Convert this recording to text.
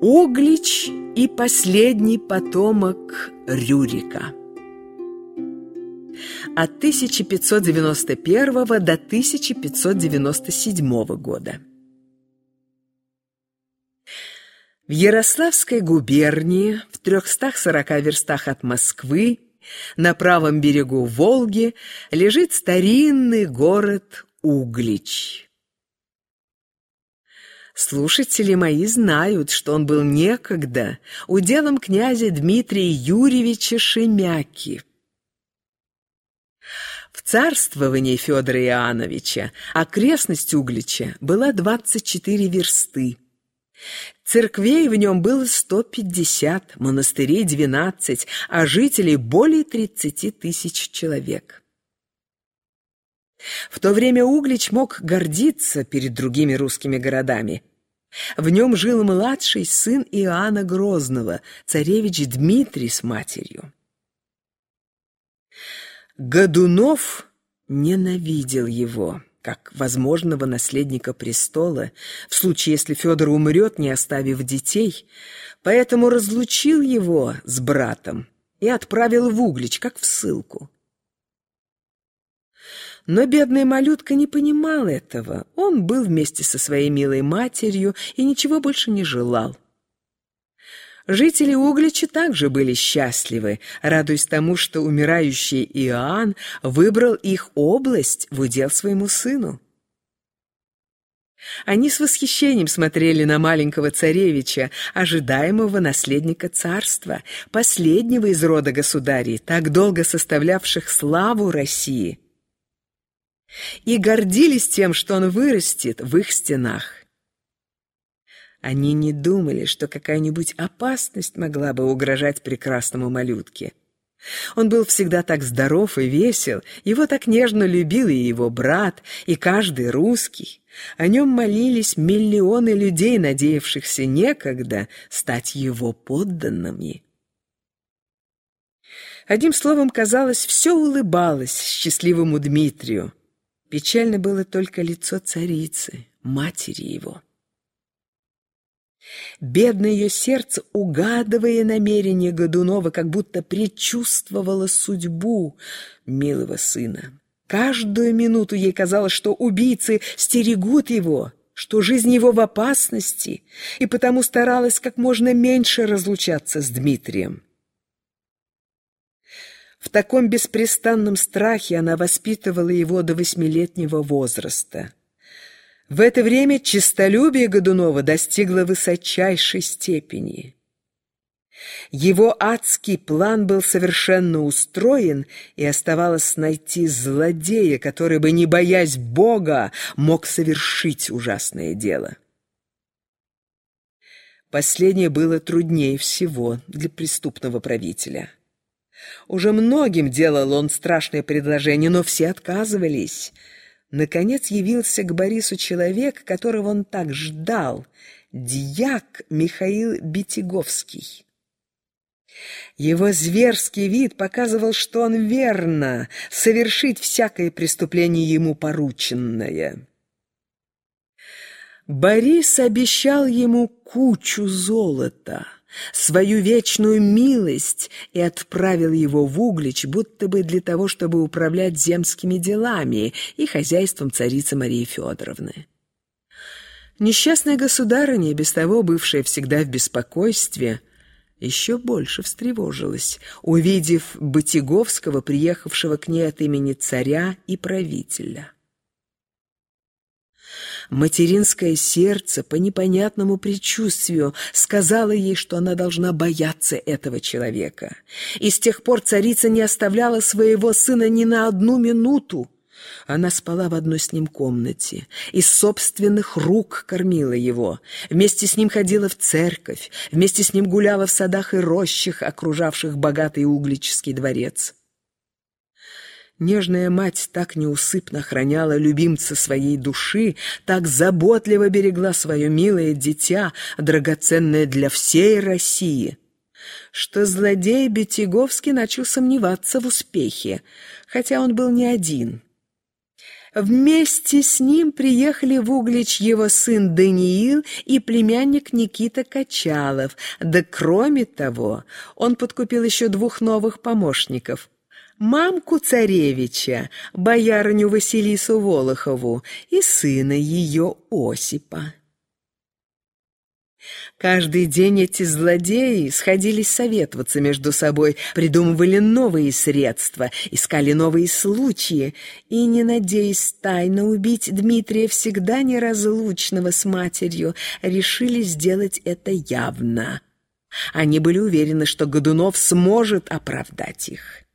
Углич и последний потомок Рюрика. От 1591 до 1597 года. В Ярославской губернии, в 340 верстах от Москвы, на правом берегу Волги, лежит старинный город Углич. Слушатели мои знают, что он был некогда уделом князя Дмитрия Юрьевича Шемяки. В царствовании Федора Иоанновича окрестность Углича была 24 версты. Церквей в нем было 150, монастырей 12, а жителей более 30 тысяч человек. В то время Углич мог гордиться перед другими русскими городами. В нем жил младший сын Иоанна Грозного, царевич Дмитрий с матерью. Годунов ненавидел его, как возможного наследника престола, в случае, если Федор умрет, не оставив детей, поэтому разлучил его с братом и отправил в Углич, как в ссылку. Но бедная малютка не понимал этого. Он был вместе со своей милой матерью и ничего больше не желал. Жители Углича также были счастливы, радуясь тому, что умирающий Иоанн выбрал их область в удел своему сыну. Они с восхищением смотрели на маленького царевича, ожидаемого наследника царства, последнего из рода государей, так долго составлявших славу России и гордились тем, что он вырастет в их стенах. Они не думали, что какая-нибудь опасность могла бы угрожать прекрасному малютке. Он был всегда так здоров и весел, его так нежно любил и его брат, и каждый русский. О нем молились миллионы людей, надеявшихся некогда стать его подданными. Одним словом, казалось, все улыбалось счастливому Дмитрию. Печально было только лицо царицы, матери его. Бедное ее сердце, угадывая намерение Годунова, как будто предчувствовало судьбу милого сына. Каждую минуту ей казалось, что убийцы стерегут его, что жизнь его в опасности, и потому старалась как можно меньше разлучаться с Дмитрием. В таком беспрестанном страхе она воспитывала его до восьмилетнего возраста. В это время честолюбие Годунова достигло высочайшей степени. Его адский план был совершенно устроен, и оставалось найти злодея, который бы, не боясь Бога, мог совершить ужасное дело. Последнее было труднее всего для преступного правителя. Уже многим делал он страшное предложение, но все отказывались. Наконец явился к Борису человек, которого он так ждал, дьяк Михаил Битиговский. Его зверский вид показывал, что он верно совершит всякое преступление ему порученное. Борис обещал ему кучу золота — свою вечную милость и отправил его в Углич, будто бы для того, чтобы управлять земскими делами и хозяйством царицы Марии Федоровны. Несчастная государыня, без того бывшая всегда в беспокойстве, еще больше встревожилась, увидев Батиговского, приехавшего к ней от имени царя и правителя. Материнское сердце по непонятному предчувствию сказала ей, что она должна бояться этого человека. И с тех пор царица не оставляла своего сына ни на одну минуту. Она спала в одной с ним комнате, из собственных рук кормила его, вместе с ним ходила в церковь, вместе с ним гуляла в садах и рощах, окружавших богатый углический дворец. Нежная мать так неусыпно храняла любимца своей души, так заботливо берегла свое милое дитя, драгоценное для всей России, что злодей Бетяговский начал сомневаться в успехе, хотя он был не один. Вместе с ним приехали в Углич его сын Даниил и племянник Никита Качалов. Да кроме того, он подкупил еще двух новых помощников. Мамку царевича, боярыню Василису Волохову и сына ее Осипа. Каждый день эти злодеи сходились советоваться между собой, придумывали новые средства, искали новые случаи и, не надеясь тайно убить Дмитрия всегда неразлучного с матерью, решили сделать это явно. Они были уверены, что Годунов сможет оправдать их.